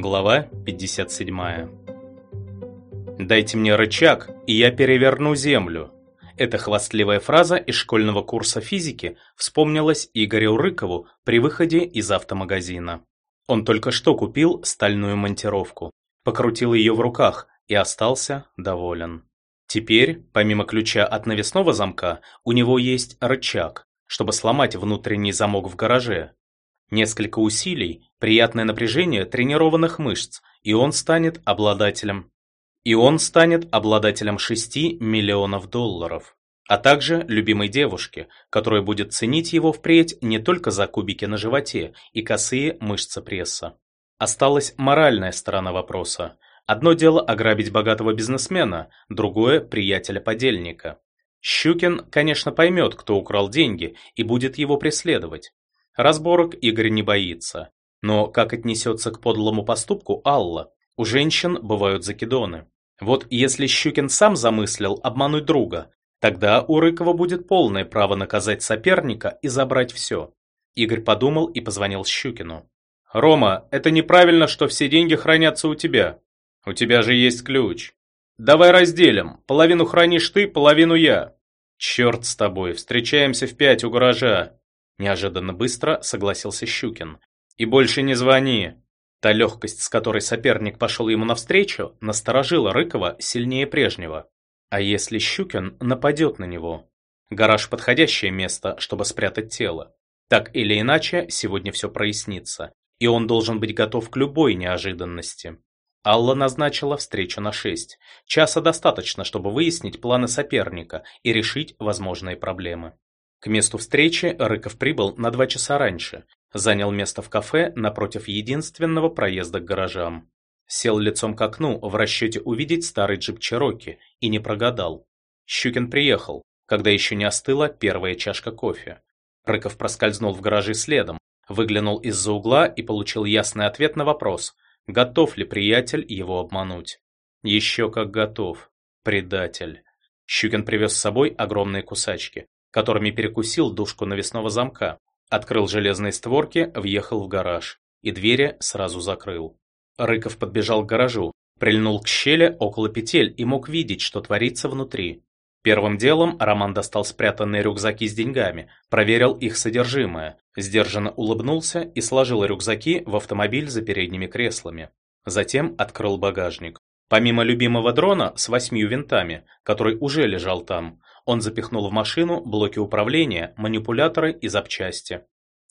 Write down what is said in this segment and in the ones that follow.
Глава 57. «Дайте мне рычаг, и я переверну землю». Эта хвастливая фраза из школьного курса физики вспомнилась Игорю Рыкову при выходе из автомагазина. Он только что купил стальную монтировку, покрутил ее в руках и остался доволен. Теперь, помимо ключа от навесного замка, у него есть рычаг, чтобы сломать внутренний замок в гараже. Несколько усилий, приятное напряжение тренированных мышц, и он станет обладателем. И он станет обладателем 6 миллионов долларов. А также любимой девушки, которая будет ценить его впредь не только за кубики на животе и косые мышцы пресса. Осталась моральная сторона вопроса. Одно дело ограбить богатого бизнесмена, другое – приятеля-подельника. Щукин, конечно, поймет, кто украл деньги, и будет его преследовать. Разборок Игорь не боится. Но как отнесется к подлому поступку Алла? У женщин бывают закидоны. Вот если Щукин сам замыслил обмануть друга, тогда у Рыкова будет полное право наказать соперника и забрать все. Игорь подумал и позвонил Щукину. «Рома, это неправильно, что все деньги хранятся у тебя. У тебя же есть ключ. Давай разделим. Половину хранишь ты, половину я. Черт с тобой, встречаемся в пять у гаража. Неожиданно быстро согласился Щукин. И больше не звони. Та легкость, с которой соперник пошел ему навстречу, насторожила Рыкова сильнее прежнего. А если Щукин нападет на него? Гараж – подходящее место, чтобы спрятать тело. Так или иначе, сегодня все прояснится, и он должен быть готов к любой неожиданности. Алла назначила встречу на 6. Часа достаточно, чтобы выяснить планы соперника и решить возможные проблемы. К месту встречи Рыков прибыл на два часа раньше, занял место в кафе напротив единственного проезда к гаражам. Сел лицом к окну в расчете увидеть старый джип Чероки и не прогадал. Щукин приехал, когда еще не остыла первая чашка кофе. Рыков проскользнул в гаражи следом, выглянул из-за угла и получил ясный ответ на вопрос – Готов ли приятель его обмануть? Еще как готов. Предатель. Щукин привез с собой огромные кусачки, которыми перекусил дужку навесного замка, открыл железные створки, въехал в гараж и двери сразу закрыл. Рыков подбежал к гаражу, прильнул к щели около петель и мог видеть, что творится внутри. Первым делом Роман достал спрятанные рюкзаки с деньгами, проверил их содержимое, сдержанно улыбнулся и сложил рюкзаки в автомобиль за передними креслами. Затем открыл багажник. Помимо любимого дрона с восьмью винтами, который уже лежал там, он запихнул в машину блоки управления, манипуляторы и запчасти.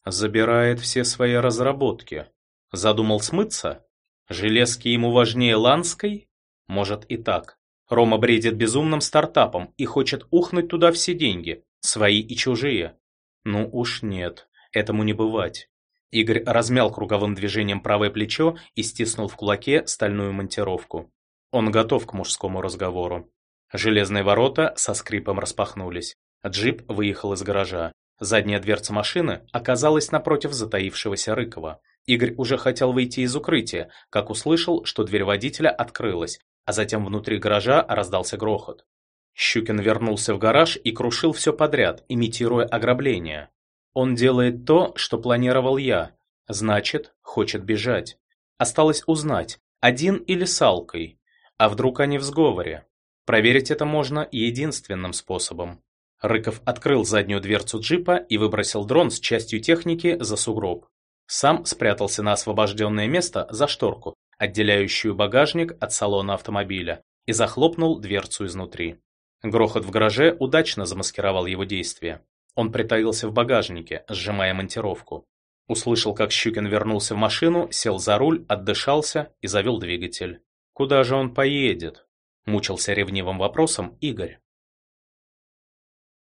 Забирает все свои разработки. Задумал смыться? Железки ему важнее Ланской? Может и так. Рома бредит безумным стартапом и хочет ухнуть туда все деньги, свои и чужие. Ну уж нет, этому не бывать. Игорь размял круговым движением правое плечо и стиснул в кулаке стальную монтировку. Он готов к мужскому разговору. Железные ворота со скрипом распахнулись. Джип выехал из гаража. Задняя дверца машины оказалась напротив затаившегося Рыкова. Игорь уже хотел выйти из укрытия, как услышал, что дверь водителя открылась, а затем внутри гаража раздался грохот. Щукин вернулся в гараж и крушил все подряд, имитируя ограбление. Он делает то, что планировал я, значит, хочет бежать. Осталось узнать, один или с Алкой, а вдруг они в сговоре. Проверить это можно единственным способом. Рыков открыл заднюю дверцу джипа и выбросил дрон с частью техники за сугроб. Сам спрятался на освобожденное место за шторку, отделяющую багажник от салона автомобиля, и захлопнул дверцу изнутри. Грохот в гараже удачно замаскировал его действия. Он притаился в багажнике, сжимая монтировку. Услышал, как Щукин вернулся в машину, сел за руль, отдышался и завел двигатель. Куда же он поедет? Мучился ревнивым вопросом Игорь.